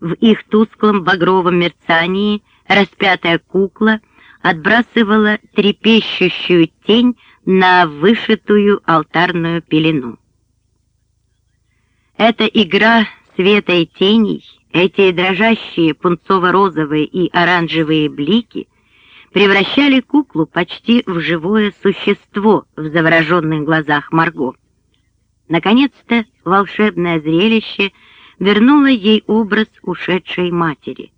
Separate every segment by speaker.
Speaker 1: В их тусклом багровом мерцании распятая кукла отбрасывала трепещущую тень на вышитую алтарную пелену. Эта игра света и теней, эти дрожащие пунцово-розовые и оранжевые блики превращали куклу почти в живое существо в завороженных глазах Марго. Наконец-то волшебное зрелище вернуло ей образ ушедшей матери,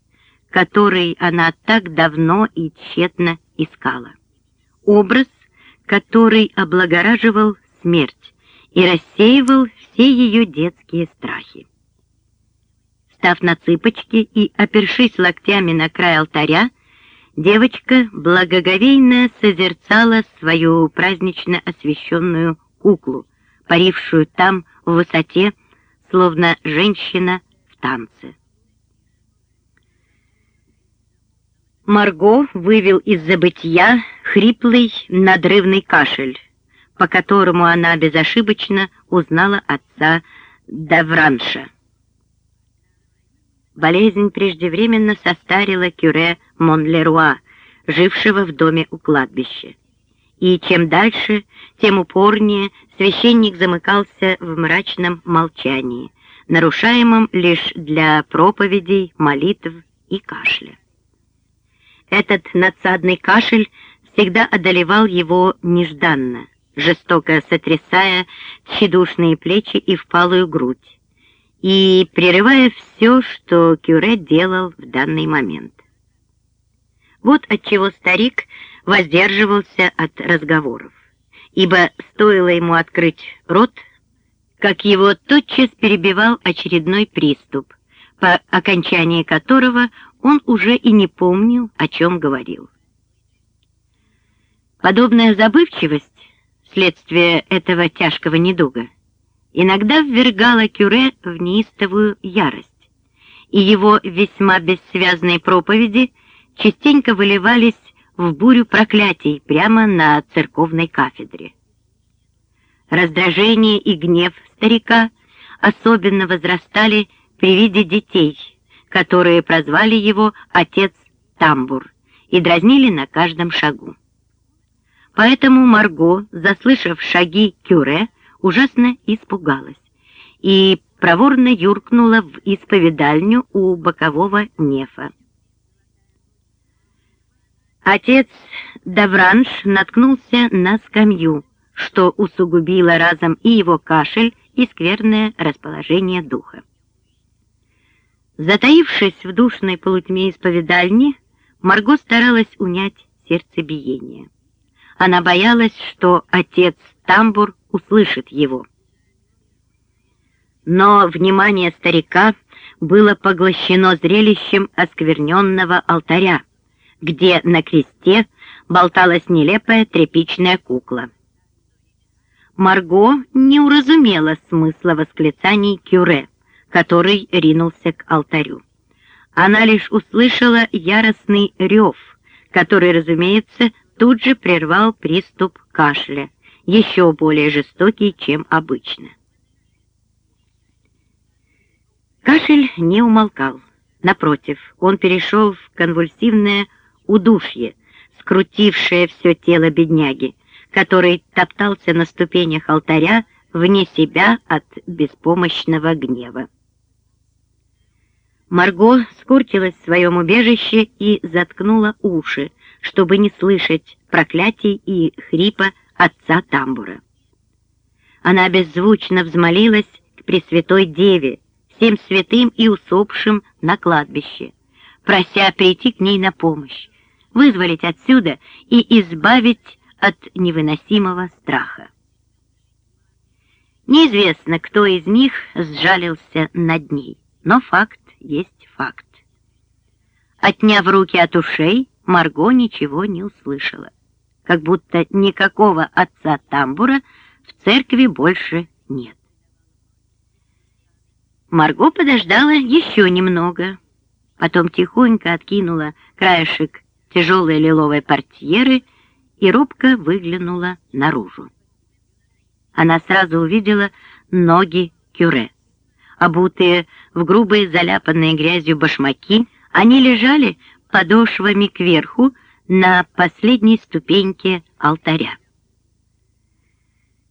Speaker 1: который она так давно и тщетно искала. Образ, который облагораживал смерть и рассеивал все ее детские страхи. Став на цыпочки и опершись локтями на край алтаря, девочка благоговейно созерцала свою празднично освещенную куклу, парившую там в высоте, словно женщина в танце. Марго вывел из забытия хриплый, надрывный кашель, по которому она безошибочно узнала отца Давранша. Болезнь преждевременно состарила кюре Монлеруа, жившего в доме у кладбища. И чем дальше, тем упорнее священник замыкался в мрачном молчании, нарушаемом лишь для проповедей, молитв и кашля. Этот надсадный кашель всегда одолевал его нежданно, жестоко сотрясая тщедушные плечи и впалую грудь, и прерывая все, что Кюре делал в данный момент. Вот отчего старик воздерживался от разговоров, ибо стоило ему открыть рот, как его тотчас перебивал очередной приступ, по окончании которого он уже и не помнил, о чем говорил. Подобная забывчивость, следствие этого тяжкого недуга, иногда ввергала Кюре в неистовую ярость, и его весьма бессвязные проповеди частенько выливались в бурю проклятий прямо на церковной кафедре. Раздражение и гнев старика особенно возрастали при виде детей, которые прозвали его «отец Тамбур» и дразнили на каждом шагу. Поэтому Марго, заслышав шаги Кюре, ужасно испугалась и проворно юркнула в исповедальню у бокового нефа. Отец Давранш наткнулся на скамью, что усугубило разом и его кашель, и скверное расположение духа. Затаившись в душной полутьме исповедальни, Марго старалась унять сердцебиение. Она боялась, что отец Тамбур услышит его. Но внимание старика было поглощено зрелищем оскверненного алтаря, где на кресте болталась нелепая тряпичная кукла. Марго не уразумела смысла восклицаний Кюре который ринулся к алтарю. Она лишь услышала яростный рев, который, разумеется, тут же прервал приступ кашля, еще более жестокий, чем обычно. Кашель не умолкал. Напротив, он перешел в конвульсивное удушье, скрутившее все тело бедняги, который топтался на ступенях алтаря вне себя от беспомощного гнева. Марго скурчилась в своем убежище и заткнула уши, чтобы не слышать проклятий и хрипа отца тамбура. Она беззвучно взмолилась к Пресвятой Деве, всем святым и усопшим на кладбище, прося прийти к ней на помощь, вызволить отсюда и избавить от невыносимого страха. Неизвестно, кто из них сжалился над ней, но факт есть факт. Отняв руки от ушей, Марго ничего не услышала, как будто никакого отца тамбура в церкви больше нет. Марго подождала еще немного, потом тихонько откинула краешек тяжелой лиловой портьеры и робко выглянула наружу. Она сразу увидела ноги Кюре. обутые в грубые заляпанные грязью башмаки, они лежали подошвами кверху на последней ступеньке алтаря.